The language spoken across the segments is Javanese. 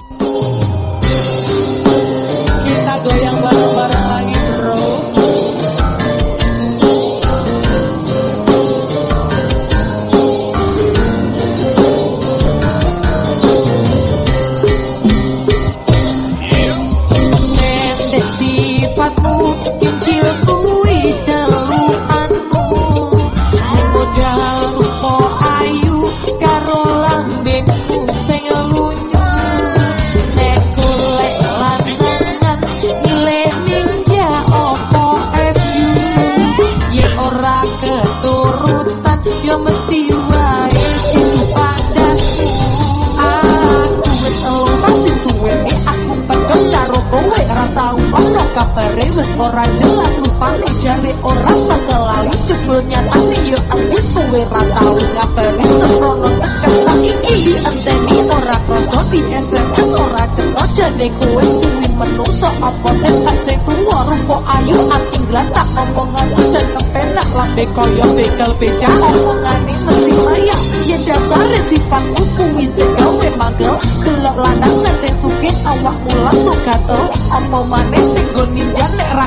Oh. Ora jelas rupane jare ora sakelali jebul nyatane yo aku suwe ra tau ngabari serono tekan saiki anteni ora krasa di SMS ora cetha jane kowe kuwi menungso apa sing tak sing tuwa. Rupa ayu ati glatak omongan jan kepenak lambe kaya bekel beca. Omongane mesti maya yen dasare sifatmu kuwi sing gawe magel delok lanang sing sugih awakmu langsung gatel apa maneh sing go ninja nek ra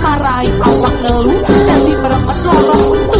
marai awak ngelu dadi meremet loro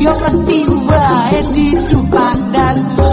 Bios pasti buah di tupak dan